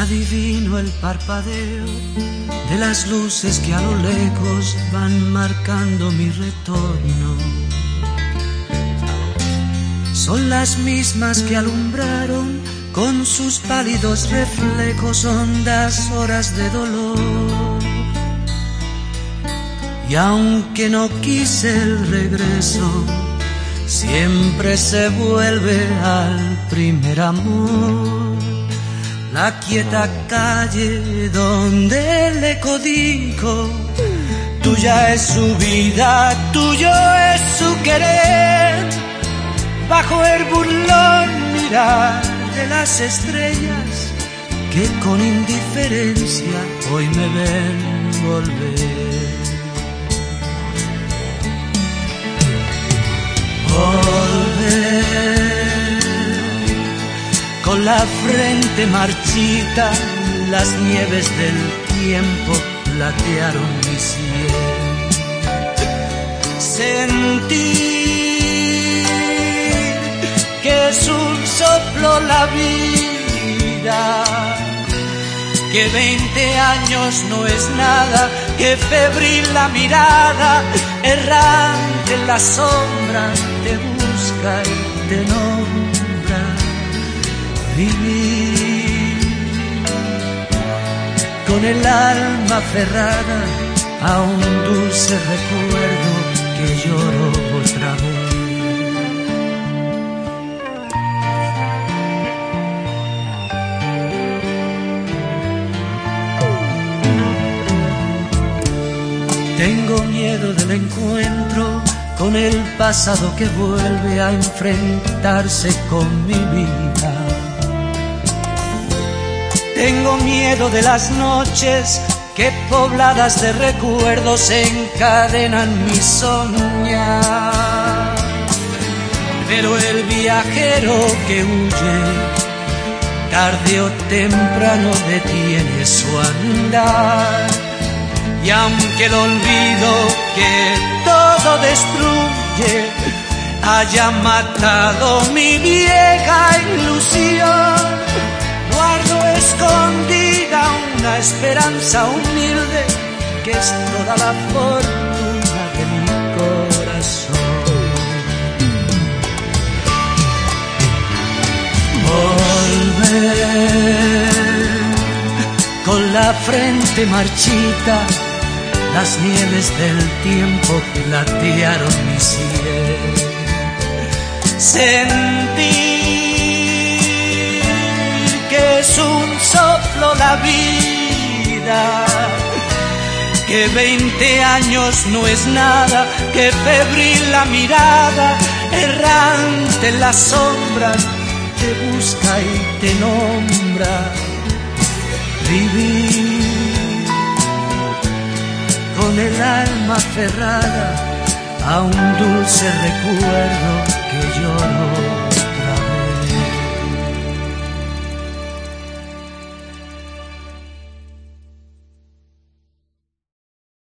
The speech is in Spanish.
adivino el parpadeo de las luces que a lo lejos van marcando mi retorno. Son las mismas que alumbraron con sus pálidos reflejos hondas horas de dolor. Y aunque no quise el regreso, siempre se vuelve al primer amor. La quieta calle donde el eco dijo, tuya es su vida, tuyo es su querer. Bajo el burlón mirar de las estrellas que con indiferencia hoy me ven volver. Con la frente marchita, las nieves del tiempo platearon mi cielo. Sentir que es un soplo la vida, que veinte años no es nada, que febril la mirada, errante la sombra, te busca y te nombra. Con el alma aferrada a un dulce recuerdo que lloro otra vez. Tengo miedo del encuentro con el pasado que vuelve a enfrentarse con mi vida. Tengo miedo de las noches que pobladas de recuerdos encadenan mi soñar. Pero el viajero que huye, tarde o temprano detiene su andar. Y aunque el olvido que todo destruye haya matado mi vieja ilusión, guardo esperanza humilde que es toda la fortuna de mi corazón. Volver con la frente marchita las nieves del tiempo platearon mi cielo. Sentir que es un soplo la vida, que veinte años no es nada, que febril la mirada, errante en las sombras, te busca y te nombra. Vivir con el alma aferrada a un dulce recuerdo que lloro